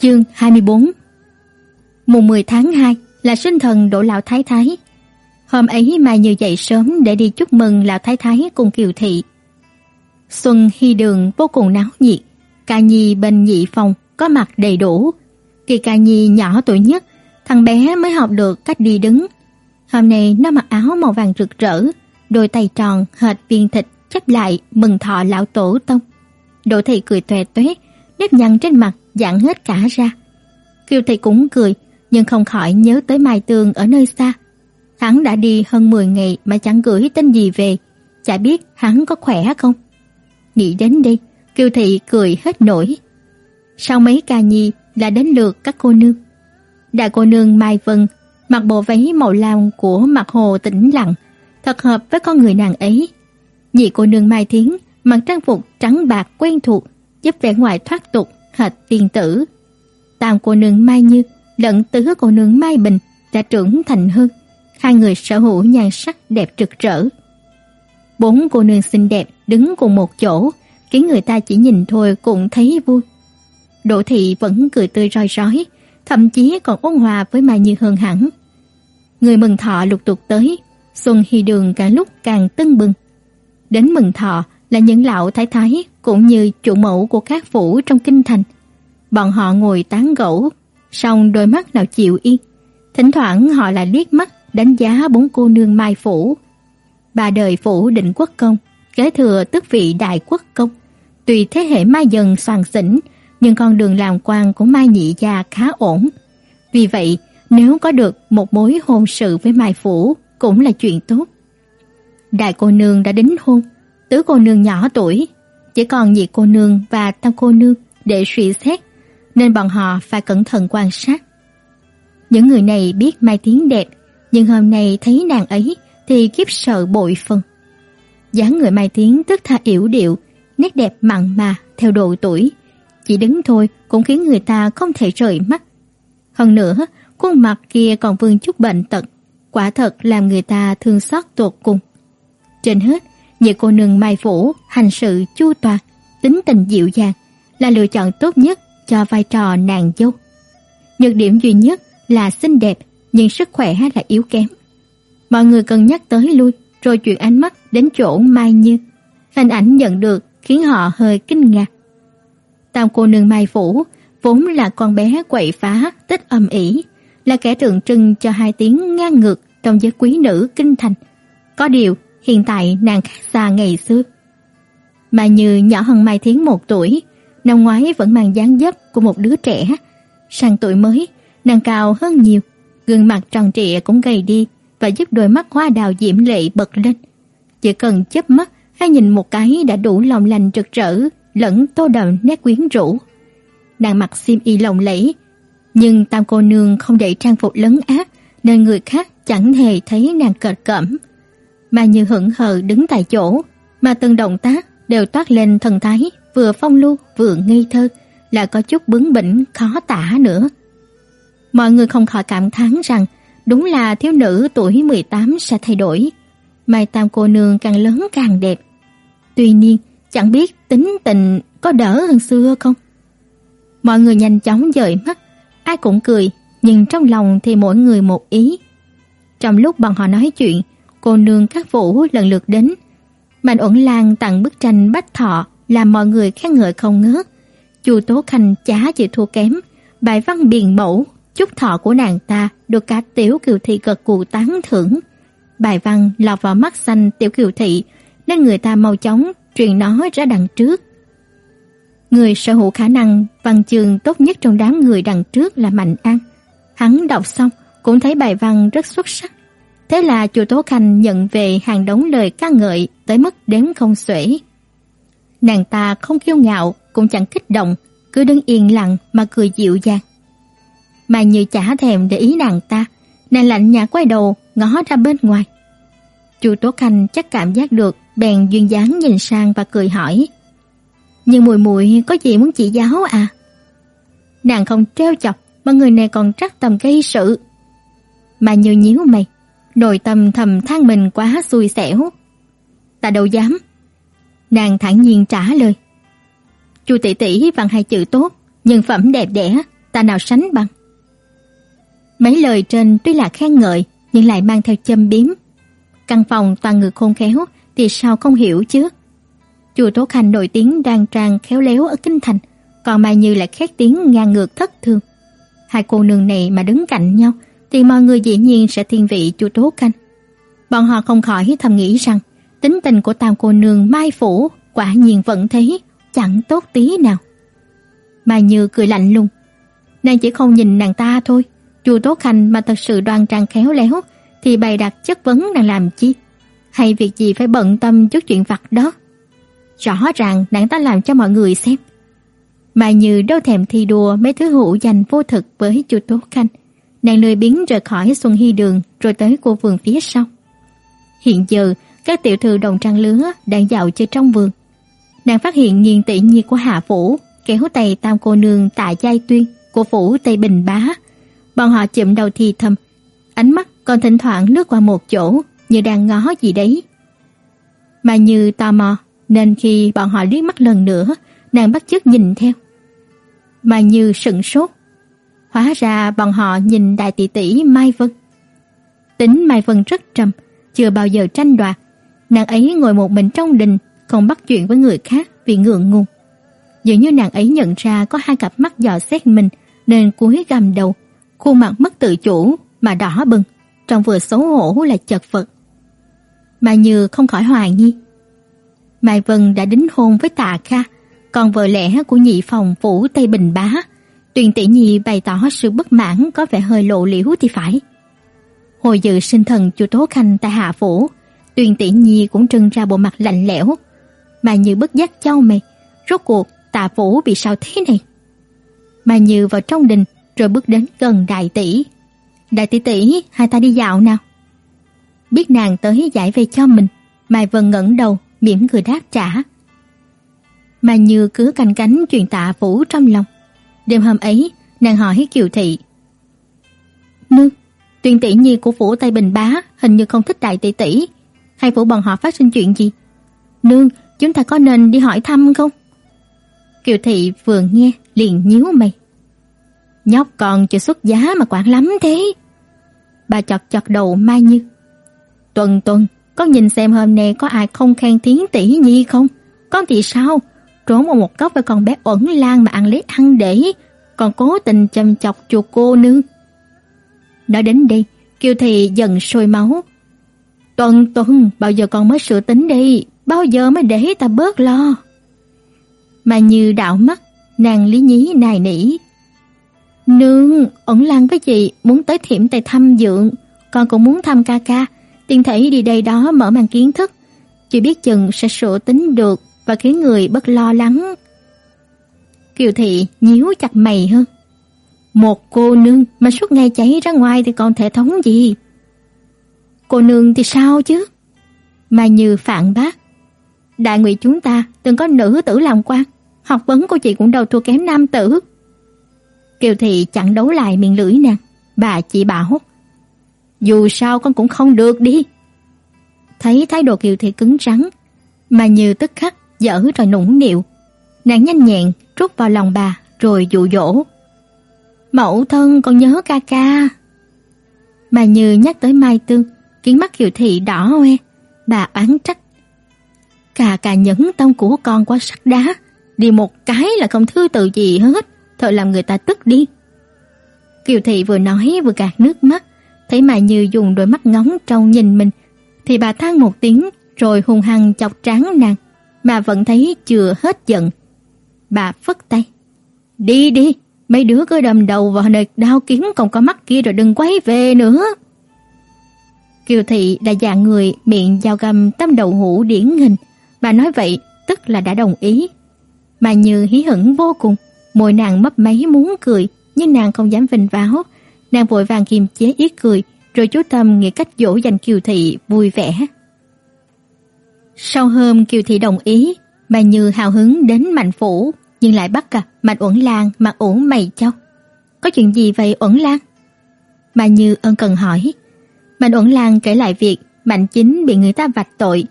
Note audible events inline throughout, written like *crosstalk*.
Chương 24 Mùng 10 tháng 2 là sinh thần Đỗ Lão Thái Thái. Hôm ấy Mai Như dậy sớm để đi chúc mừng Lão Thái Thái cùng Kiều Thị. Xuân Hy Đường vô cùng náo nhiệt, ca nhi bên nhị phòng có mặt đầy đủ. Kỳ ca nhi nhỏ tuổi nhất, thằng bé mới học được cách đi đứng. Hôm nay nó mặc áo màu vàng rực rỡ, đôi tay tròn hệt viên thịt chắp lại mừng thọ lão tổ tông. Đỗ thị cười toe toét, nếp nhăn trên mặt giãn hết cả ra. Kiều thị cũng cười, nhưng không khỏi nhớ tới Mai Tường ở nơi xa. Hắn đã đi hơn 10 ngày mà chẳng gửi tin gì về, chả biết hắn có khỏe không. Nghĩ đến đi. Kiều thị cười hết nổi. Sau mấy ca nhi là đến lượt các cô nương. Đại cô nương Mai Vân mặc bộ váy màu lam của mặt hồ tĩnh lặng, thật hợp với con người nàng ấy. Nhị cô nương Mai Thiến mặc trang phục trắng bạc quen thuộc, giúp vẻ ngoài thoát tục, hệt tiên tử. Tam cô nương Mai Như lẫn tứ cô nương Mai Bình đã trưởng thành hơn, hai người sở hữu nhan sắc đẹp rực rỡ. Bốn cô nương xinh đẹp đứng cùng một chỗ, khiến người ta chỉ nhìn thôi cũng thấy vui. Đỗ thị vẫn cười tươi roi rói, thậm chí còn ôn hòa với Mai Như hơn hẳn. Người mừng thọ lục tục tới, Xuân Hy Đường càng lúc càng tưng bừng. Đến mừng thọ là những lão thái thái cũng như chủ mẫu của các phủ trong kinh thành. Bọn họ ngồi tán gẫu, song đôi mắt nào chịu yên. Thỉnh thoảng họ lại liếc mắt đánh giá bốn cô nương Mai phủ. bà đời phủ định quốc công, kế thừa tước vị đại quốc công. Tùy thế hệ Mai dần soàn xỉnh, nhưng con đường làm quan của Mai nhị gia khá ổn. Vì vậy, nếu có được một mối hôn sự với Mai phủ cũng là chuyện tốt. Đại cô nương đã đính hôn, tứ cô nương nhỏ tuổi, chỉ còn nhị cô nương và tam cô nương để suy xét, nên bọn họ phải cẩn thận quan sát. Những người này biết Mai Tiến đẹp, nhưng hôm nay thấy nàng ấy thì kiếp sợ bội phần. dáng người Mai Tiến tức tha yểu điệu, nét đẹp mặn mà theo độ tuổi, chỉ đứng thôi cũng khiến người ta không thể rời mắt. Hơn nữa, khuôn mặt kia còn vương chút bệnh tật, quả thật làm người ta thương xót tột cùng. Trên hết, nhị cô nương Mai vũ hành sự chu toàn, tính tình dịu dàng là lựa chọn tốt nhất cho vai trò nàng dâu. Nhược điểm duy nhất là xinh đẹp nhưng sức khỏe là yếu kém. Mọi người cần nhắc tới lui rồi chuyển ánh mắt đến chỗ Mai Như. Hình ảnh nhận được khiến họ hơi kinh ngạc. Tam cô nương Mai vũ vốn là con bé quậy phá, tích âm ỉ, là kẻ tượng trưng cho hai tiếng ngang ngược trong giới quý nữ kinh thành. Có điều, hiện tại nàng khác xa ngày xưa. Mà như nhỏ hơn Mai Thiến một tuổi, năm ngoái vẫn mang dáng dấp của một đứa trẻ. Sang tuổi mới, nàng cao hơn nhiều, gương mặt tròn trịa cũng gầy đi và giúp đôi mắt hoa đào diễm lệ bật lên. Chỉ cần chớp mắt hay nhìn một cái đã đủ lòng lành rực rỡ, lẫn tô đậm nét quyến rũ. Nàng mặc xiêm y lộng lẫy, nhưng tam cô nương không để trang phục lấn át nên người khác chẳng hề thấy nàng cợt cẩm. Mà như hững hờ đứng tại chỗ, mà từng động tác đều toát lên thần thái vừa phong lưu vừa ngây thơ, là có chút bướng bỉnh khó tả nữa. Mọi người không khỏi cảm thán rằng đúng là thiếu nữ tuổi 18 sẽ thay đổi. Mai Tam cô nương càng lớn càng đẹp. Tuy nhiên, chẳng biết tính tình có đỡ hơn xưa không? Mọi người nhanh chóng dời mắt, ai cũng cười, nhưng trong lòng thì mỗi người một ý. Trong lúc bọn họ nói chuyện, cô nương các vũ lần lượt đến. Mạnh Uẩn Lan tặng bức tranh bách thọ làm mọi người khen ngợi không ngớt. Chu Tố Khanh chả chịu thua kém, bài văn biền mẫu, chúc thọ của nàng ta được cả Tiểu Kiều Thị cực cụ tán thưởng. Bài văn lọt vào mắt xanh Tiểu Kiều Thị, nên người ta mau chóng truyền nó ra đằng trước. Người sở hữu khả năng văn chương tốt nhất trong đám người đằng trước là Mạnh An. Hắn đọc xong cũng thấy bài văn rất xuất sắc. Thế là Chu Tố Khanh nhận về hàng đống lời ca ngợi tới mức đếm không xuể. Nàng ta không kiêu ngạo, cũng chẳng kích động, cứ đứng yên lặng mà cười dịu dàng. Mà như chả thèm để ý nàng ta, nàng lạnh nhạt quay đầu, ngó ra bên ngoài. Chu Tố Khanh chắc cảm giác được, bèn duyên dáng nhìn sang và cười hỏi: "Nhưng muội muội có gì muốn chỉ giáo à?" Nàng không trêu chọc, mà người này còn trắc tầm gây sự. Mà như nhíu mày, nội tâm thầm than mình quá xui xẻo. Ta đâu dám. Nàng thản nhiên trả lời. Chu tỷ tỷ bằng hai chữ tốt, nhân phẩm đẹp đẽ, ta nào sánh bằng. Mấy lời trên tuy là khen ngợi nhưng lại mang theo châm biếm. Căn phòng toàn người khôn khéo thì sao không hiểu chứ. Chùa Tố Khanh nổi tiếng đoan trang khéo léo ở kinh thành, còn Mai Như lại khét tiếng ngang ngược thất thường. Hai cô nương này mà đứng cạnh nhau thì mọi người dĩ nhiên sẽ thiên vị chu Tố Khanh. Bọn họ không khỏi thầm nghĩ rằng tính tình của tam cô nương Mai Phủ quả nhiên vẫn thế, chẳng tốt tí nào. Mai Như cười lạnh lùng. Nàng chỉ không nhìn nàng ta thôi, chu Tố Khanh mà thật sự đoan trang khéo léo thì bày đặt chất vấn nàng làm chi? Hay việc gì phải bận tâm chút chuyện vặt đó? Rõ ràng nàng ta làm cho mọi người xem. Mà như đâu thèm thi đùa mấy thứ hữu danh vô thực với chu Tố Khanh. Nàng lười biến rời khỏi Xuân Hy Đường rồi tới cô vườn phía sau. Hiện giờ, các tiểu thư đồng trang lứa đang dạo chơi trong vườn. Nàng phát hiện nghiền tỷ nhi của Hạ Phủ kéo tay tam cô nương tại giai tuyên của Phủ Tây Bình Bá. Bọn họ chụm đầu thì thầm, ánh mắt còn thỉnh thoảng lướt qua một chỗ như đang ngó gì đấy. Mà như tò mò, nên khi bọn họ liếc mắt lần nữa, nàng bắt chước nhìn theo. Mà như sững sốt. Hóa ra bọn họ nhìn đại tỷ tỷ Mai Vân. Tính Mai Vân rất trầm, chưa bao giờ tranh đoạt. Nàng ấy ngồi một mình trong đình, không bắt chuyện với người khác vì ngượng ngùng. Dường như nàng ấy nhận ra có hai cặp mắt dò xét mình, nên cúi gằm đầu, khuôn mặt mất tự chủ mà đỏ bừng, trong vừa xấu hổ lại chật vật. Mà Như không khỏi hoài nghi, Mai Vân đã đính hôn với Tạ Kha, còn vợ lẽ của nhị phòng phủ Tây Bình Bá. Tuyền tỷ nhi bày tỏ sự bất mãn có vẻ hơi lộ liễu thì phải. Hồi dự sinh thần chu Tố Khanh tại Hạ Phủ, Tuyền tỷ nhi cũng trưng ra bộ mặt lạnh lẽo, mà như bất giác châu mày, rốt cuộc Tạ Phủ bị sao thế này? Mà như vào trong đình rồi bước đến gần đại tỷ. Đại tỷ tỷ, hai ta đi dạo nào. Biết nàng tới giải về cho mình, Mai Vân ngẩng đầu, mỉm cười đáp trả. Mà như cứ canh cánh chuyện tạ phủ trong lòng. Đêm hôm ấy, nàng hỏi Kiều Thị. Nương, tuyên tỷ nhi của phủ Tây Bình Bá hình như không thích đại tỷ tỷ. Hai phủ bọn họ phát sinh chuyện gì? Nương, chúng ta có nên đi hỏi thăm không? Kiều Thị vừa nghe liền nhíu mày. Nhóc còn chưa xuất giá mà quản lắm thế. Bà chọt chọt đầu Mai Như. Tuần tuần, con nhìn xem hôm nay có ai không khen tiếng tỷ nhi không? Con thì sao? Trốn vào một góc với con bé uẩn lan mà ăn lấy ăn để, còn cố tình chăm chọc chùa cô nương. Nói đến đây, Kiều Thị dần sôi máu. Tuần tuần, bao giờ con mới sửa tính đi? Bao giờ mới để ta bớt lo? Mà như đạo mắt, nàng lý nhí nài nỉ. Nương, ẩn lan với chị muốn tới thiểm tay thăm dượng, con cũng muốn thăm ca ca, Tiên thể đi đây đó mở mang kiến thức, chỉ biết chừng sẽ sửa tính được và khiến người bất lo lắng. Kiều thị nhíu chặt mày hơn. Một cô nương mà suốt ngày cháy ra ngoài thì còn thể thống gì? Cô nương thì sao chứ? Mà như phản bác. Đại ngụy chúng ta từng có nữ tử làm quan, học vấn của chị cũng đâu thua kém nam tử. Kiều thị chẳng đấu lại miệng lưỡi nàng, bà chỉ bảo dù sao con cũng không được đi. Thấy thái độ Kiều Thị cứng rắn, mà như tức khắc dở rồi nũng nịu. Nàng nhanh nhẹn rút vào lòng bà rồi dụ dỗ. Mẫu thân con nhớ ca ca. Mà như nhắc tới Mai Tương, kiến mắt Kiều Thị đỏ hoe, bà oán trách. Cà cà nhẫn tâm của con quá sắt đá, đi một cái là không thư tự gì hết, thật làm người ta tức đi. Kiều Thị vừa nói vừa gạt nước mắt, thấy Mai Như dùng đôi mắt ngóng trông nhìn mình, thì bà than một tiếng rồi hùng hăng chọc trán nàng, mà vẫn thấy chưa hết giận. Bà phất tay. Đi đi, mấy đứa cứ đầm đầu vào nơi đao kiếm còn có mắt kia rồi đừng quay về nữa. Kiều thị đã dạng người miệng dao găm tâm đầu hũ điển hình, bà nói vậy tức là đã đồng ý. Mà Như hí hửng vô cùng, môi nàng mấp máy muốn cười, nhưng nàng không dám vinh váo, Nàng vội vàng kiềm chế ý cười, rồi chú Tâm nghĩ cách dỗ dành Kiều Thị vui vẻ. Sau hôm Kiều Thị đồng ý, bà Như hào hứng đến Mạnh Phủ, nhưng lại bắt gặp Mạnh Uẩn Lan mặt ủ mày châu. Có chuyện gì vậy Uẩn Lan? Bà Như ân cần hỏi. Mạnh Uẩn Lan kể lại việc Mạnh Chính bị người ta vạch tội.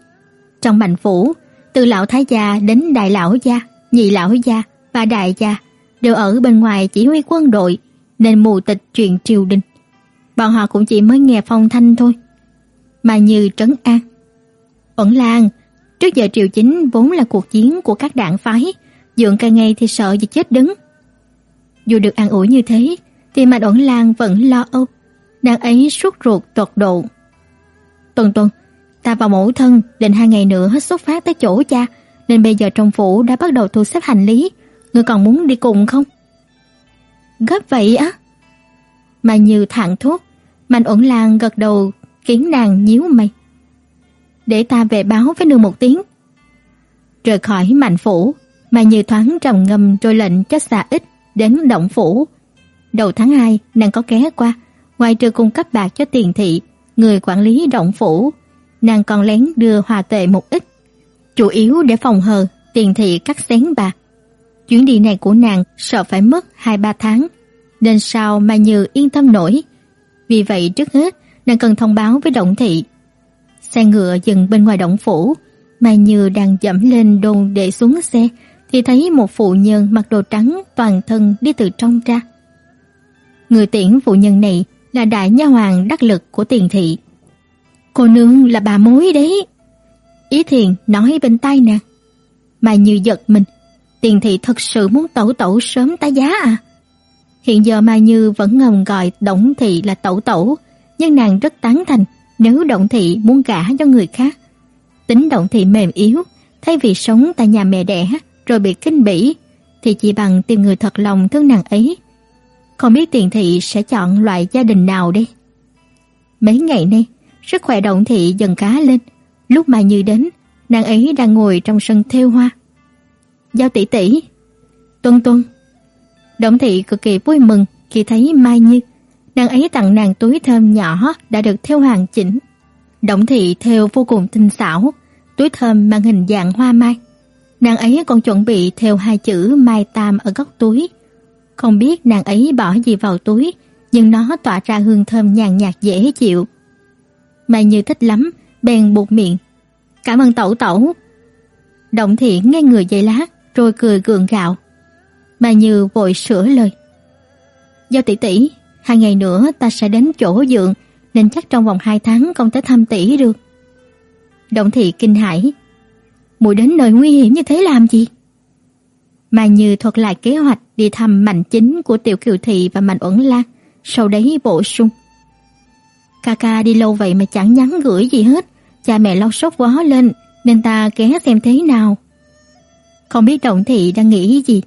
Trong Mạnh Phủ, từ lão thái gia đến đại lão gia, nhị lão gia và đại gia đều ở bên ngoài chỉ huy quân đội nên mù tịch chuyện triều đình. Bọn họ cũng chỉ mới nghe phong thanh thôi. Mà như trấn an. Ẩn Lan, trước giờ triều chính vốn là cuộc chiến của các đảng phái, dượng càng ngày thì sợ gì chết đứng. Dù được an ủi như thế, thì Mạnh Ẩn Lan vẫn lo âu. Nàng ấy suốt ruột tột độ. Tuần tuần, ta vào mẫu thân định hai ngày nữa hết xuất phát tới chỗ cha, nên bây giờ trong phủ đã bắt đầu thu xếp hành lý. Ngươi còn muốn đi cùng không? Gấp vậy á? Mà như thẳng thốt, Mạnh Uẩn Lan gật đầu khiến nàng nhíu mày. Để ta về báo với nương một tiếng. Rời khỏi Mạnh phủ, mà như thoáng trầm ngâm rồi lệnh cho xà ít đến động phủ. Đầu tháng 2, nàng có ghé qua, ngoài trừ cung cấp bạc cho tiền thị, người quản lý động phủ, nàng còn lén đưa hòa tệ một ít, chủ yếu để phòng hờ tiền thị cắt xén bạc. Chuyến đi này của nàng sợ phải mất 2-3 tháng, nên sao mà Như yên tâm nổi. Vì vậy trước hết, nàng cần thông báo với Động thị. Xe ngựa dừng bên ngoài động phủ, Mai Như đang dẫm lên đôn để xuống xe thì thấy một phụ nhân mặc đồ trắng toàn thân đi từ trong ra. Người tiễn phụ nhân này là đại nha hoàng đắc lực của tiền thị. Cô nương là bà mối đấy. Ý thiền nói bên tai nàng. Mai Như giật mình, tiền thị thật sự muốn tẩu tẩu sớm tái giá à? Hiện giờ Mai Như vẫn ngầm gọi Động thị là tẩu tẩu, nhưng nàng rất tán thành nếu Động thị muốn gả cho người khác. Tính Động thị mềm yếu, thay vì sống tại nhà mẹ đẻ rồi bị kinh bỉ, thì chỉ bằng tìm người thật lòng thương nàng ấy. Không biết tiền thị sẽ chọn loại gia đình nào đây? Mấy ngày nay, sức khỏe Động thị dần cá lên. Lúc mà Như đến, nàng ấy đang ngồi trong sân thêu hoa. Giao tỷ tỷ, Tuân Tuân. Động thị cực kỳ vui mừng khi thấy Mai Như. Nàng ấy tặng nàng túi thơm nhỏ đã được thêu hoàn chỉnh. Động thị thêu vô cùng tinh xảo, túi thơm mang hình dạng hoa mai. Nàng ấy còn chuẩn bị thêu hai chữ Mai Tam ở góc túi. Không biết nàng ấy bỏ gì vào túi, nhưng nó tỏa ra hương thơm nhàn nhạt dễ chịu. Mai Như thích lắm, bèn buộc miệng. "Cảm ơn tẩu tẩu." Động thị nghe người dây lát, rồi cười gượng gạo. mai Như vội sửa lời. Do tỷ tỷ, hai ngày nữa ta sẽ đến chỗ dượng, nên chắc trong vòng hai tháng không thể thăm tỷ được. Động thị kinh hãi. Muội đến nơi nguy hiểm như thế làm gì? Mà Như thuật lại kế hoạch đi thăm Mạnh Chính của Tiểu Kiều Thị và Mạnh Uẩn Lan, sau đấy bổ sung. Ca ca đi lâu vậy mà chẳng nhắn gửi gì hết, cha mẹ lo sốt vó lên, nên ta ghé xem thế nào. Không biết Động Thị đang nghĩ gì,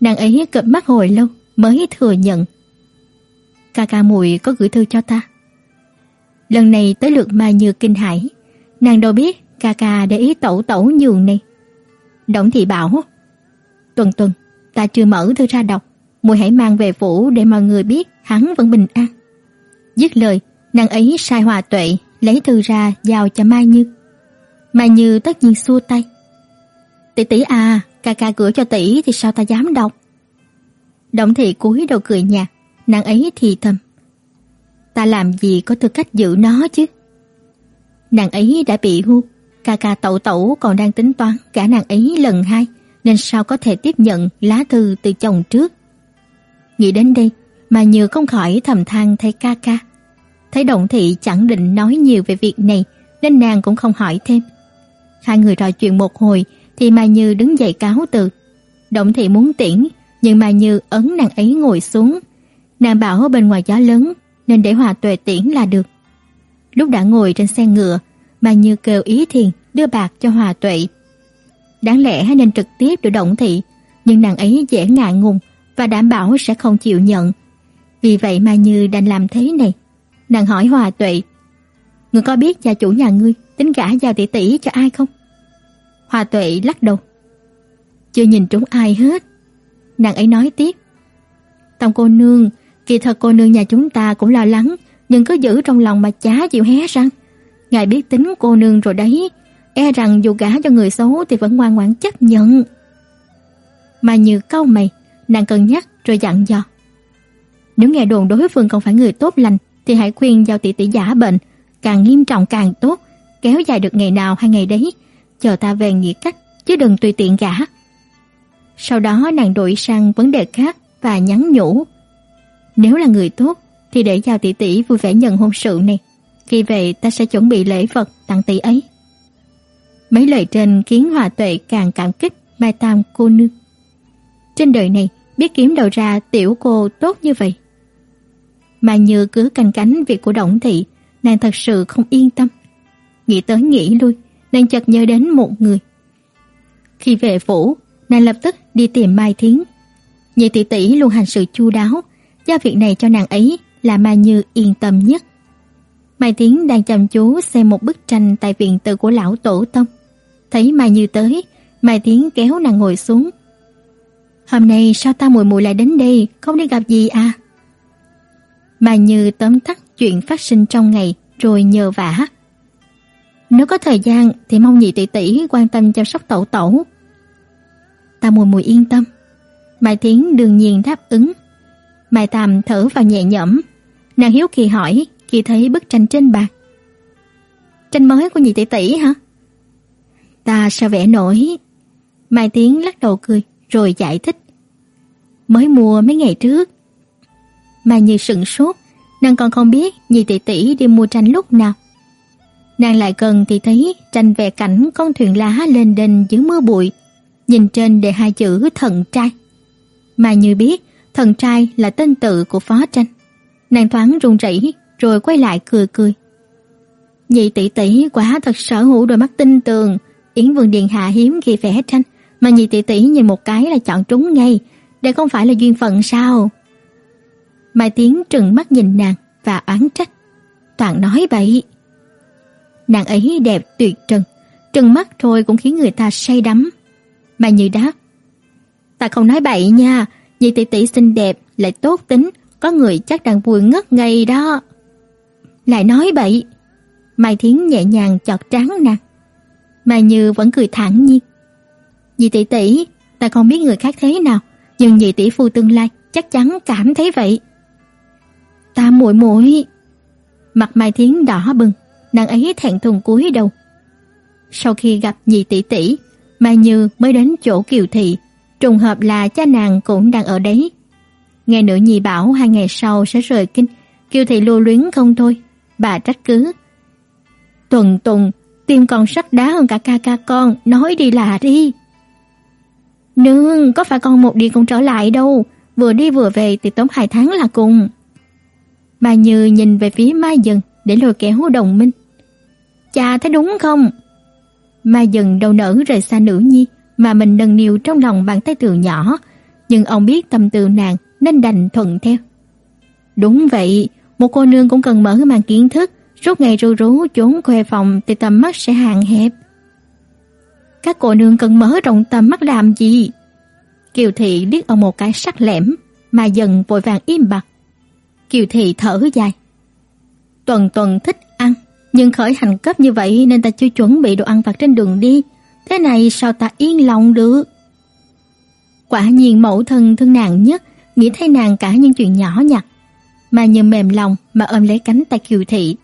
nàng ấy cụp mắt hồi lâu mới thừa nhận. Ca ca muội có gửi thư cho ta. Lần này tới lượt Mai Như kinh hãi, nàng đâu biết ca ca để ý tẩu tẩu nhường này. Động Thị bảo, "Tuần Tuần, ta chưa mở thư ra đọc, muội hãy mang về phủ để mọi người biết hắn vẫn bình an." Dứt lời, nàng ấy sai Hòa Tuệ lấy thư ra giao cho Mai Như. Mai Như tất nhiên xua tay. "Tỷ tỷ à, ca ca gửi cho tỷ thì sao ta dám đọc?" Động thị cúi đầu cười nhạt, nàng ấy thì thầm. Ta làm gì có tư cách giữ nó chứ? Nàng ấy đã bị hưu, ca ca tẩu tẩu còn đang tính toán cả nàng ấy lần hai, nên sao có thể tiếp nhận lá thư từ chồng trước. Nghĩ đến đây, mà Như không khỏi thầm than thay ca ca. Thấy Động thị chẳng định nói nhiều về việc này, nên nàng cũng không hỏi thêm. Hai người trò chuyện một hồi thì Mai Như đứng dậy cáo từ. Động thị muốn tiễn, nhưng Mai Như ấn nàng ấy ngồi xuống. Nàng bảo bên ngoài gió lớn nên để Hòa Tuệ tiễn là được. Lúc đã ngồi trên xe ngựa, Mai Như kêu ý thiền đưa bạc cho Hòa Tuệ. Đáng lẽ nên trực tiếp được Động thị, nhưng nàng ấy dễ ngại ngùng và đảm bảo sẽ không chịu nhận. Vì vậy mà Như đành làm thế này. Nàng hỏi Hòa Tuệ, "Ngươi có biết gia chủ nhà ngươi tính gả giao tỷ tỷ cho ai không?" Hòa Tuệ lắc đầu. Chưa nhìn trúng ai hết. Nàng ấy nói tiếp. Tông cô nương, kỳ thật cô nương nhà chúng ta cũng lo lắng, nhưng cứ giữ trong lòng mà chả chịu hé răng. Ngài biết tính cô nương rồi đấy, e rằng dù gả cho người xấu thì vẫn ngoan ngoãn chấp nhận. Mà như câu mày, nàng cân nhắc rồi dặn dò. Nếu nghe đồn đối phương không phải người tốt lành thì hãy khuyên giao tỷ tỷ giả bệnh, càng nghiêm trọng càng tốt, kéo dài được ngày nào hay ngày đấy, chờ ta về nghĩ cách chứ đừng tùy tiện gả. Sau đó nàng đổi sang vấn đề khác và nhắn nhủ. Nếu là người tốt thì để giao tỷ tỷ vui vẻ nhận hôn sự này. Khi về ta sẽ chuẩn bị lễ vật tặng tỷ ấy. Mấy lời trên khiến Hòa Tuệ càng cảm kích Mai Tam cô nương. Trên đời này biết kiếm đầu ra tiểu cô tốt như vậy. Mà như cứ canh cánh việc của Động thị, nàng thật sự không yên tâm. Nghĩ tới nghĩ lui, nàng chợt nhớ đến một người. Khi về phủ, nàng lập tức đi tìm Mai Thiến. Nhị tỷ tỷ luôn hành sự chu đáo, giao việc này cho nàng ấy là Mai Như yên tâm nhất. Mai tiến đang chăm chú xem một bức tranh tại viện tự của lão tổ tông. Thấy Mai Như tới, Mai tiến kéo nàng ngồi xuống. "Hôm nay sao ta muội muội lại đến đây, không đi gặp gì à?" Mai Như tóm tắt chuyện phát sinh trong ngày rồi nhờ vả. Nếu có thời gian thì mong nhị tỷ tỷ quan tâm chăm sóc tẩu tẩu. Ta mùi mùi yên tâm. Mai tiến đương nhiên đáp ứng. Mai Tam thở vào nhẹ nhõm. Nàng hiếu kỳ hỏi khi thấy bức tranh trên bàn. Tranh mới của nhị tỷ tỷ hả? Ta sao vẽ nổi? Mai Tiến lắc đầu cười rồi giải thích. Mới mua mấy ngày trước. Mai Như sững sốt, nàng còn không biết nhị tỷ tỷ đi mua tranh lúc nào. Nàng lại gần thì thấy tranh vẽ cảnh con thuyền lá lên đền dưới mưa bụi, nhìn trên đề hai chữ thần trai. Mai như biết, thần trai là tên tự của phó tranh. Nàng thoáng run rẩy rồi quay lại cười cười. Nhị tỷ tỷ quả thật sở hữu đôi mắt tinh tường, Yến Vương Điện Hạ hiếm khi vẽ tranh, mà nhị tỷ tỷ nhìn một cái là chọn trúng ngay, đây không phải là duyên phận sao? Mai Tiến trừng mắt nhìn nàng và oán trách. Toàn nói bậy. Nàng ấy đẹp tuyệt trần, trừng mắt thôi cũng khiến người ta say đắm. Mai Như đáp. Ta không nói bậy nha, nhị tỷ tỷ xinh đẹp, lại tốt tính, có người chắc đang vui ngất ngây đó. Lại nói bậy. Mai Thiến nhẹ nhàng chọt trán nàng. Mai Như vẫn cười thẳng nhiên. Nhị tỷ tỷ, ta không biết người khác thế nào, nhưng nhị tỷ phu tương lai chắc chắn cảm thấy vậy. Ta muội muội. Mặt Mai Thiến đỏ bừng, nàng ấy thẹn thùng cúi đầu. Sau khi gặp nhị tỷ tỷ, Mai Như mới đến chỗ Kiều thị, trùng hợp là cha nàng cũng đang ở đấy. Nghe nữ nhi bảo hai ngày sau sẽ rời kinh, Kiều thị lưu luyến không thôi, bà trách cứ. Tuần Tuần, tim còn sắt đá hơn cả ca ca con, nói đi là đi. Nương, có phải con một đi không trở lại đâu, vừa đi vừa về thì tốn hai tháng là cùng. Bà Như nhìn về phía Mai Dần để lôi kéo đồng minh. Cha thấy đúng không? Mai Dần đầu nở rời xa nữ nhi mà mình nâng niu trong lòng bàn tay từ nhỏ, nhưng ông biết tâm tư nàng nên đành thuận theo. Đúng vậy, một cô nương cũng cần mở mang kiến thức, suốt ngày ru rú trốn khoe phòng thì tầm mắt sẽ hạn hẹp. Các cô nương cần mở rộng tầm mắt làm gì? Kiều thị liếc ông một cái sắc lẻm, mà dần vội vàng im bặt. Kiều thị thở dài. Tuần tuần thích ăn, nhưng khởi hành cấp như vậy nên ta chưa chuẩn bị đồ ăn vặt trên đường đi. Thế này sao ta yên lòng được? Quả nhiên mẫu thân thương nàng nhất, nghĩ thay nàng cả những chuyện nhỏ nhặt. Mà như mềm lòng mà ôm lấy cánh tay Kiều thị.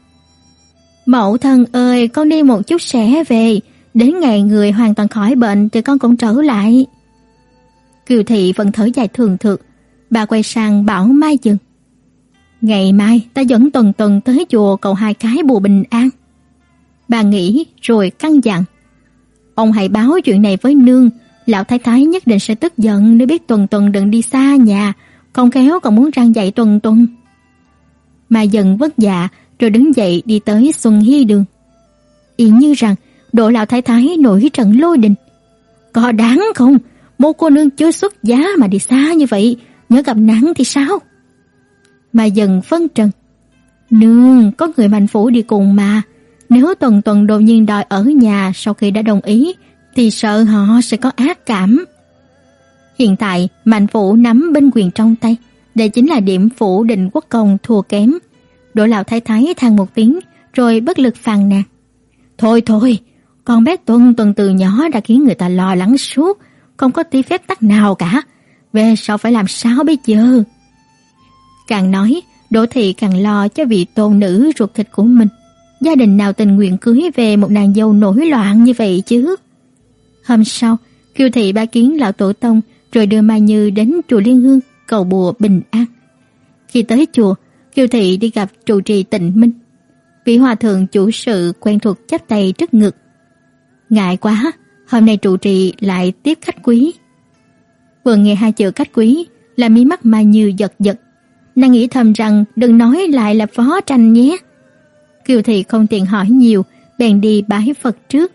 Mẫu thân ơi, con đi một chút sẽ về, đến ngày người hoàn toàn khỏi bệnh thì con cũng trở lại. Kiều thị vẫn thở dài thường thực, bà quay sang bảo Mai dừng. Ngày mai ta dẫn tuần tuần tới chùa cầu hai cái bùa bình an. Bà nghĩ rồi căng dặn. Ông hãy báo chuyện này với nương, lão thái thái nhất định sẽ tức giận nếu biết tuần tuần đừng đi xa nhà, không kéo còn muốn răng dạy tuần tuần. Mà dần vất dạ rồi đứng dậy đi tới Xuân Hy đường. Y như rằng độ lão thái thái nổi trận lôi đình. Có đáng không? Một cô nương chưa xuất giá mà đi xa như vậy, nhớ gặp nắng thì sao? Mà dần phân trần. Nương, có người mạnh phủ đi cùng mà. Nếu tuần tuần đột nhiên đòi ở nhà sau khi đã đồng ý, thì sợ họ sẽ có ác cảm. Hiện tại, mạnh Vũ nắm binh quyền trong tay. Đây chính là điểm phủ định quốc công thua kém. Đỗ lão thái thái than một tiếng, rồi bất lực phàn nàn. Thôi thôi, con bé Tuân Tuần từ nhỏ đã khiến người ta lo lắng suốt, không có tí phép tắc nào cả. Về sau phải làm sao bây giờ? Càng nói, Đỗ Thị càng lo cho vị tôn nữ ruột thịt của mình. Gia đình nào tình nguyện cưới về một nàng dâu nổi loạn như vậy chứ? Hôm sau, Kiều Thị ba kiến lão tổ tông rồi đưa Mai Như đến chùa Liên Hương cầu bùa bình an. Khi tới chùa, Kiều Thị đi gặp trụ trì Tịnh Minh. Vị hòa thượng chủ sự quen thuộc chắp tay trước ngực. Ngại quá, hôm nay trụ trì lại tiếp khách quý. Vừa nghe hai chữ khách quý, là mí mắt Mai Như giật giật. Nàng nghĩ thầm rằng đừng nói lại là phó tranh nhé. Kiều Thị không tiện hỏi nhiều, bèn đi bái Phật trước.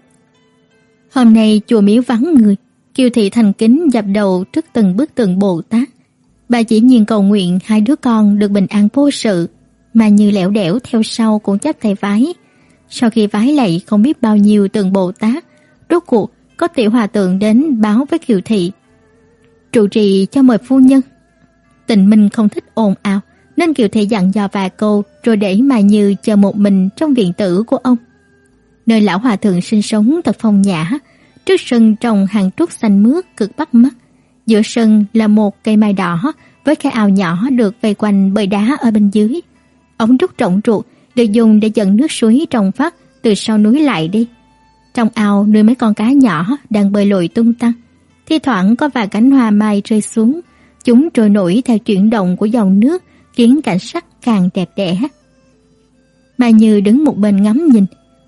Hôm nay chùa miếu vắng người, Kiều Thị thành kính dập đầu trước từng bức tượng Bồ Tát. Bà chỉ nhiên cầu nguyện hai đứa con được bình an vô sự, mà như lẻo đẻo theo sau cũng chắp tay vái. Sau khi vái lạy không biết bao nhiêu tượng Bồ Tát, rốt cuộc có tiểu hòa tượng đến báo với Kiều Thị. Trụ trì cho mời phu nhân. Tình Minh không thích ồn ào, nên Kiều Thị dặn dò vài câu rồi để mà Như chờ một mình trong viện tử của ông. Nơi lão hòa thượng sinh sống thật phong nhã, trước sân trồng hàng trúc xanh mướt cực bắt mắt. Giữa sân là một cây mai đỏ với cái ao nhỏ được vây quanh bởi đá ở bên dưới. Ống trúc trọng trụ được dùng để dẫn nước suối trồng phát từ sau núi lại đi. Trong ao nuôi mấy con cá nhỏ đang bơi lội tung tăng. Thi thoảng có vài cánh hoa mai rơi xuống, chúng trôi nổi theo chuyển động của dòng nước, khiến cảnh sắc càng đẹp đẽ. Mai Như đứng một bên ngắm nhìn,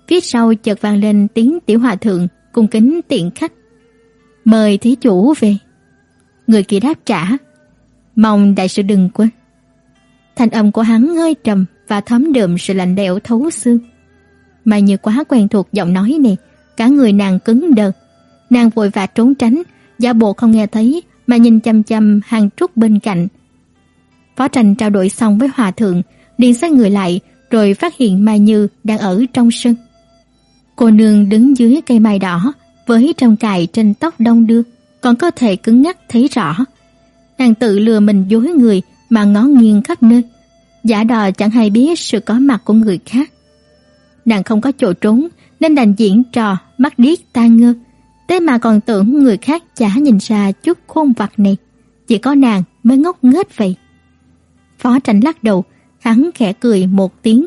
phía sau chợt vang lên tiếng tiểu hòa thượng cung kính tiện khách. "Mời thí chủ về." Người kia đáp trả, "Mong đại sư đừng quên." Thanh âm của hắn hơi trầm và thấm đượm sự lạnh lẽo thấu xương. Mai Như quá quen thuộc giọng nói này, cả người nàng cứng đờ. Nàng vội vã trốn tránh, giả bộ không nghe thấy mà nhìn chăm chăm hàng trúc bên cạnh. Phó Tranh trao đổi xong với hòa thượng, liền xoay người lại rồi phát hiện Mai Như đang ở trong sân. Cô nương đứng dưới cây mai đỏ, với trong cài trên tóc đông đưa, còn có thể cứng ngắc thấy rõ. Nàng tự lừa mình dối người mà ngó nghiêng khắp nơi, giả đò chẳng hay biết sự có mặt của người khác. Nàng không có chỗ trốn nên đành diễn trò mắt điếc ta ngơ, thế mà còn tưởng người khác chả nhìn ra chút khôn vặt này, chỉ có nàng mới ngốc nghếch vậy. Phó Tranh lắc đầu, hắn khẽ cười một tiếng.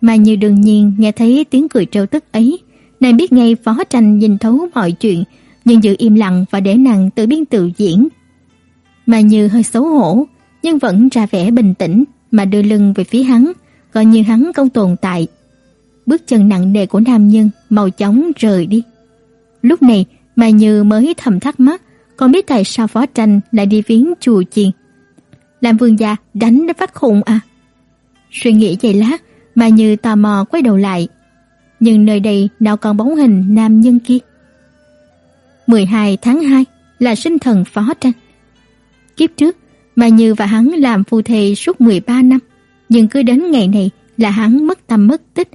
Mà như đương nhiên nghe thấy tiếng cười trêu tức ấy, nàng biết ngay Phó Tranh nhìn thấu mọi chuyện, nhưng giữ im lặng và để nàng tự biên tự diễn. Mà như hơi xấu hổ, nhưng vẫn ra vẻ bình tĩnh mà đưa lưng về phía hắn, coi như hắn không tồn tại. Bước chân nặng nề của nam nhân mau chóng rời đi. Lúc này, Mà Như mới thầm thắc mắc, còn biết tại sao Phó Tranh lại đi viếng chùa chiền. Làm vương gia đánh đến phát khùng à? Suy nghĩ giây lát, mà Như tò mò quay đầu lại. Nhưng nơi đây nào còn bóng hình nam nhân kia. 12 tháng 2 là sinh thần Phó Tranh. Kiếp trước, mà Như và hắn làm phu thê suốt 13 năm, nhưng cứ đến ngày này là hắn mất tâm mất tích.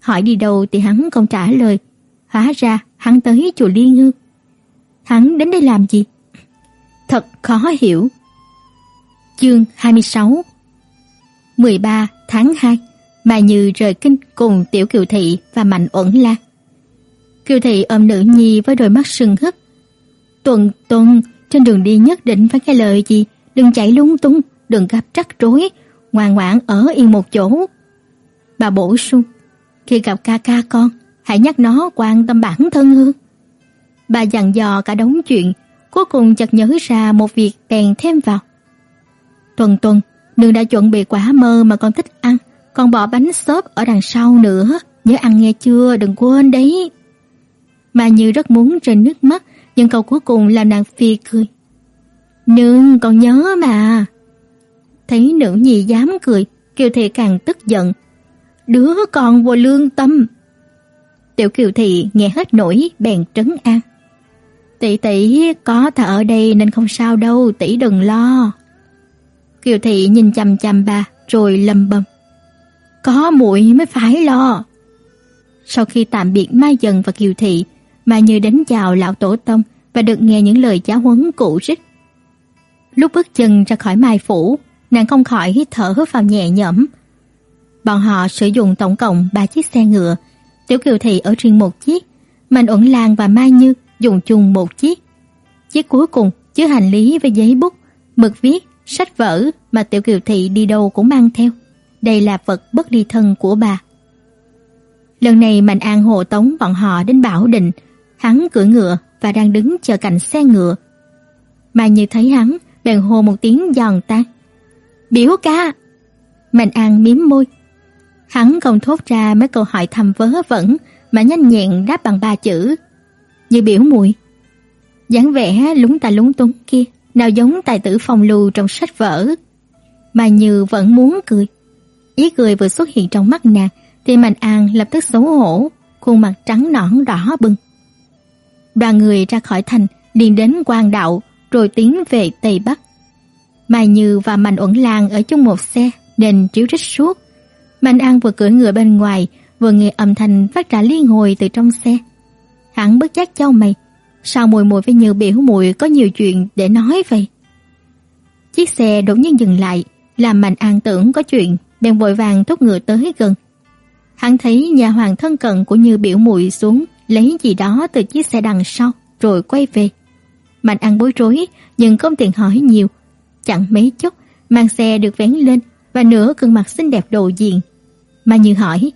Hỏi đi đâu thì hắn không trả lời. Hóa ra hắn tới chùa Liên Hương. Hắn đến đây làm gì? Thật khó hiểu. Chương 26 13 tháng 2 Mai Như rời kinh cùng Tiểu Kiều Thị và Mạnh Uẩn la Kiều Thị ôm nữ nhi với đôi mắt sưng húp. Tuần tuần, trên đường đi nhất định phải nghe lời gì, đừng chạy lung tung, đừng gặp trắc rối, ngoan ngoãn ở yên một chỗ. Bà bổ sung, khi gặp ca ca con, hãy nhắc nó quan tâm bản thân hơn. Bà dặn dò cả đống chuyện, cuối cùng chợt nhớ ra một việc bèn thêm vào. Tuần tuần, nương đã chuẩn bị quả mơ mà con thích ăn, còn bỏ bánh xốp ở đằng sau nữa, nhớ ăn nghe chưa, đừng quên đấy. Mà Như rất muốn rơi nước mắt, nhưng câu cuối cùng làm nàng phi cười. Nương còn nhớ mà. Thấy nữ nhị dám cười, Kiều Thị càng tức giận. Đứa con vô lương tâm. Tiểu Kiều Thị nghe hết nổi bèn trấn an. Tỷ tỷ có ta ở đây nên không sao đâu, tỷ đừng lo. Kiều Thị nhìn chằm chằm bà rồi lầm bầm. Có muội mới phải lo. Sau khi tạm biệt Mai Dần và Kiều Thị, Mai Như đến chào lão tổ tông và được nghe những lời giáo huấn cụ rích. Lúc bước chân ra khỏi Mai phủ, nàng không khỏi hít thở vào nhẹ nhõm. Bọn họ sử dụng tổng cộng 3 chiếc xe ngựa, Tiểu Kiều Thị ở riêng một chiếc, Mạnh Uẩn Lan và Mai Như dùng chung một chiếc. Chiếc cuối cùng chứa hành lý với giấy bút, mực viết sách vở mà Tiểu Kiều Thị đi đâu cũng mang theo. Đây là vật bất ly thân của bà. Lần này Mạnh An hộ tống bọn họ đến Bảo Định, hắn cưỡi ngựa và đang đứng chờ cạnh xe ngựa. mà như thấy hắn, bèn hô một tiếng giòn tan. "Biểu ca!" Mạnh An mím môi. Hắn không thốt ra mấy câu hỏi thầm vớ vẩn, mà nhanh nhẹn đáp bằng ba chữ: "Như biểu muội." dáng vẻ lúng ta lúng túng kia, nào giống tài tử phong lưu trong sách vở. Mà Như vẫn muốn cười. Ý cười vừa xuất hiện trong mắt nàng, thì Mạnh An lập tức xấu hổ, khuôn mặt trắng nõn đỏ bừng. Đoàn người ra khỏi thành, điền đến quan đạo, rồi tiến về Tây Bắc. Mai Như và Mạnh Uẩn Lan ở chung một xe nên chiếu rít suốt. Mạnh An vừa cưỡi ngựa bên ngoài, vừa nghe âm thanh phát ra liên hồi từ trong xe. Hắn bất giác chau mày, sao mùi mùi với Như biểu mùi có nhiều chuyện để nói vậy? Chiếc xe đột nhiên dừng lại, làm Mạnh An tưởng có chuyện, bèn vội vàng thúc ngựa tới gần. Hắn thấy nhà hoàng thân cận của Như biểu mùi xuống, lấy gì đó từ chiếc xe đằng sau, rồi quay về. Mạnh An bối rối, nhưng không tiện hỏi nhiều. Chẳng mấy chốc, mang xe được vén lên và nửa gương mặt xinh đẹp đồ diện. Mà Như hỏi,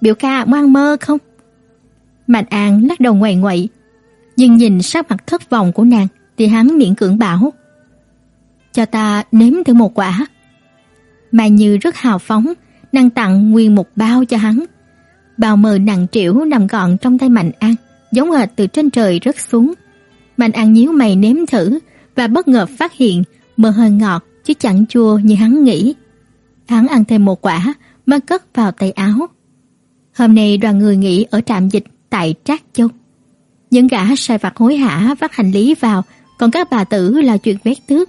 biểu ca muốn mơ không? Mạnh An lắc đầu ngoại ngoại, nhưng nhìn sắc mặt thất vọng của nàng thì hắn miễn cưỡng bảo, cho ta nếm thử một quả. Mai Như rất hào phóng, nàng tặng nguyên một bao cho hắn. Bao mờ nặng trĩu nằm gọn trong tay Mạnh An, giống hệt từ trên trời rớt xuống. Mạnh An nhíu mày nếm thử và bất ngờ phát hiện mờ hơi ngọt chứ chẳng chua như hắn nghĩ. Hắn ăn thêm một quả mới cất vào tay áo. Hôm nay đoàn người nghỉ ở trạm dịch tại Trác Châu. Những gã sai vặt hối hả vác hành lý vào, còn các bà tử là chuyện vét tước.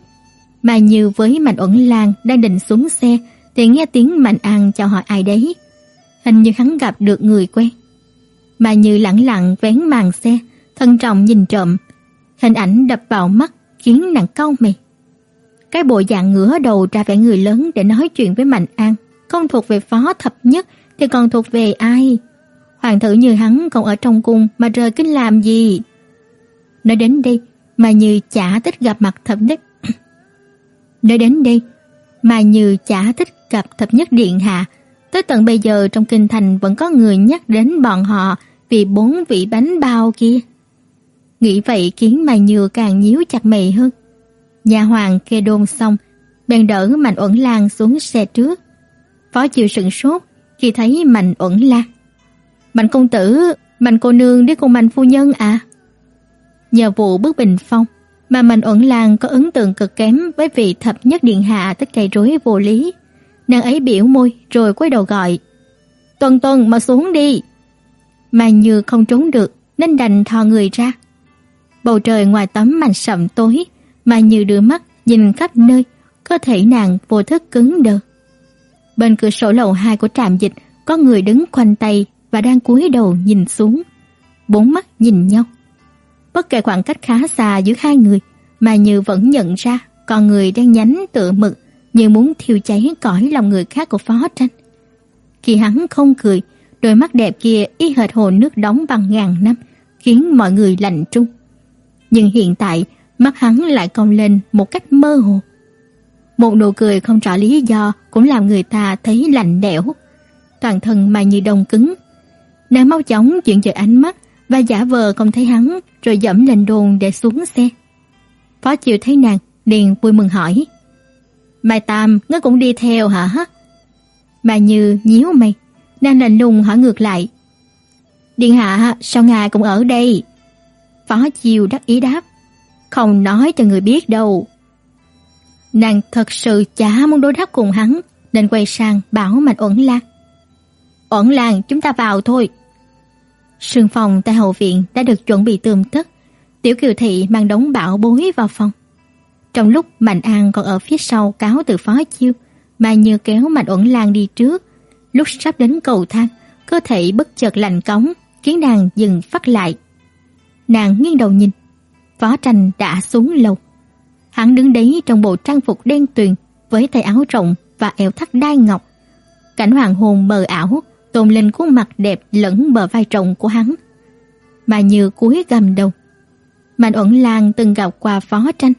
Mà như với Mạnh Uẩn Lan đang định xuống xe thì nghe tiếng Mạnh An chào hỏi ai đấy. Hình như hắn gặp được người quen. Mà như lặng lặng vén màn xe, thân trọng nhìn trộm. Hình ảnh đập vào mắt khiến nàng cau mày. Cái bộ dạng ngửa đầu ra vẻ người lớn để nói chuyện với Mạnh An, không thuộc về phó thập nhất thì còn thuộc về ai? Hoàng thử như hắn còn ở trong cung mà rời kinh làm gì? Nói đến đây, mà như chả thích gặp mặt thập nhất. *clears throat* Nói đến đây, mà như chả thích gặp thập nhất điện hạ, tới tận bây giờ trong kinh thành vẫn có người nhắc đến bọn họ vì bốn vị bánh bao kia. Nghĩ vậy khiến Mai Như càng nhíu chặt mày hơn. Nhà hoàng kê đôn xong, bèn đỡ Mạnh Uẩn Lan xuống xe trước. Phó Chiêu sững sốt khi thấy Mạnh Uẩn Lan. "Mạnh công tử, Mạnh cô nương đi cùng Mạnh phu nhân à?" Nhờ vụ bước bình phong, mà Mạnh Uẩn Lan có ấn tượng cực kém với vị thập nhất điện hạ tất cây rối vô lý. Nàng ấy biểu môi rồi quay đầu gọi, "Tuần Tuần mà xuống đi." Mà như không trốn được nên đành thò người ra. Bầu trời ngoài tấm màn sậm tối, mà như đưa mắt nhìn khắp nơi, cơ thể nàng vô thức cứng đờ. Bên cửa sổ lầu 2 của trạm dịch có người đứng khoanh tay và đang cúi đầu nhìn xuống. Bốn mắt nhìn nhau. Bất kể khoảng cách khá xa giữa hai người, mà Như vẫn nhận ra con người đang nhánh tựa mực như muốn thiêu cháy cõi lòng người khác của Phó Tranh. Khi hắn không cười, đôi mắt đẹp kia y hệt hồ nước đóng bằng ngàn năm, khiến mọi người lạnh trung. Nhưng hiện tại, mắt hắn lại cong lên một cách mơ hồ. Một nụ cười không rõ lý do cũng làm người ta thấy lạnh lẽo. Toàn thân mà như đông cứng. Nàng mau chóng chuyển dời ánh mắt và giả vờ không thấy hắn rồi dẫm lên đồn để xuống xe. Phó Chiều thấy nàng, liền vui mừng hỏi. Mai Tam, ngươi cũng đi theo hả? Bà Như nhíu mày, nàng lạnh lùng hỏi ngược lại. Điện hạ, sao ngài cũng ở đây? Phó Chiều đắc ý đáp. Không nói cho người biết đâu. Nàng thật sự chả muốn đối đáp cùng hắn, nên quay sang bảo Mạnh Uẩn Lan. Uẩn Lan, chúng ta vào thôi. Sương phòng tại hậu viện đã được chuẩn bị tươm tất. Tiểu Kiều Thị mang đống bảo bối vào phòng. Trong lúc Mạnh An còn ở phía sau cáo từ phó chiêu, mà như kéo Mạnh Uẩn Lan đi trước. Lúc sắp đến cầu thang, cơ thể bất chợt lạnh cống, khiến nàng dừng phát lại. Nàng nghiêng đầu nhìn, phó tranh đã xuống lầu. Hắn đứng đấy trong bộ trang phục đen tuyền với tay áo rộng và eo thắt đai ngọc. Cảnh hoàng hồn mờ ảo tôn lên khuôn mặt đẹp lẫn bờ vai rộng của hắn. Mà như cúi gầm đầu. Mạnh Uẩn Lan từng gặp qua phó tranh,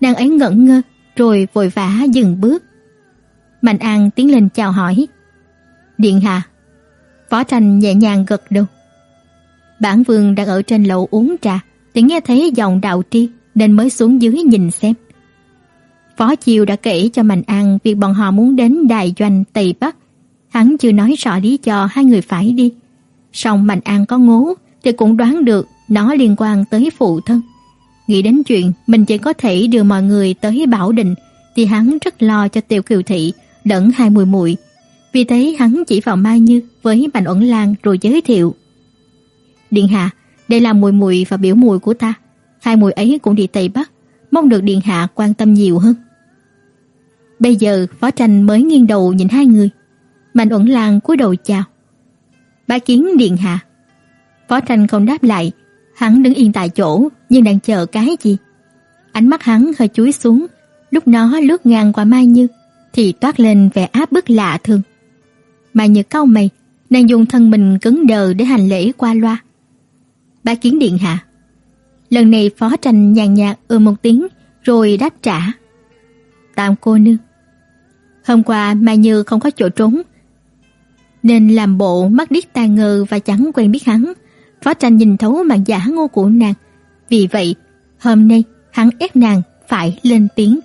nàng ấy ngẩn ngơ rồi vội vã dừng bước. Mạnh An tiến lên chào hỏi. Điện hạ. Phó tranh nhẹ nhàng gật đầu. Bản vương đang ở trên lầu uống trà, thì nghe thấy giọng đạo tri nên mới xuống dưới nhìn xem. Phó Chiêu đã kể cho Mạnh An việc bọn họ muốn đến đài doanh Tây Bắc. Hắn chưa nói rõ lý do hai người phải đi. Song Mạnh An có ngố thì cũng đoán được nó liên quan tới phụ thân. Nghĩ đến chuyện mình chỉ có thể đưa mọi người tới Bảo Định thì hắn rất lo cho Tiêu Kiều Thị lẫn hai mùi muội. Vì thế hắn chỉ vào Mai Như với Bành Uẩn Lan rồi giới thiệu. Điện hạ, đây là mùi muội và biểu mùi của ta. Hai mùi ấy cũng đi Tây Bắc, mong được điện hạ quan tâm nhiều hơn. Bây giờ Phó Tranh mới nghiêng đầu nhìn hai người. Mạnh Uẩn Lan cúi đầu chào. Bá kiến điện hạ. Phó Tranh không đáp lại, hắn đứng yên tại chỗ nhưng đang chờ cái gì. Ánh mắt hắn hơi chúi xuống, lúc nó lướt ngang qua Mai Như thì toát lên vẻ áp bức lạ thường. Mai Như cau mày, nàng dùng thân mình cứng đờ để hành lễ qua loa. Bá kiến điện hạ. Lần này Phó Tranh nhàn nhạt ư một tiếng rồi đáp trả. tam cô nương. Hôm qua Mai Như không có chỗ trốn, nên làm bộ mắt điếc tai ngơ và chẳng quen biết hắn. Phó Tranh nhìn thấu màn giả ngô của nàng, vì vậy hôm nay hắn ép nàng phải lên tiếng.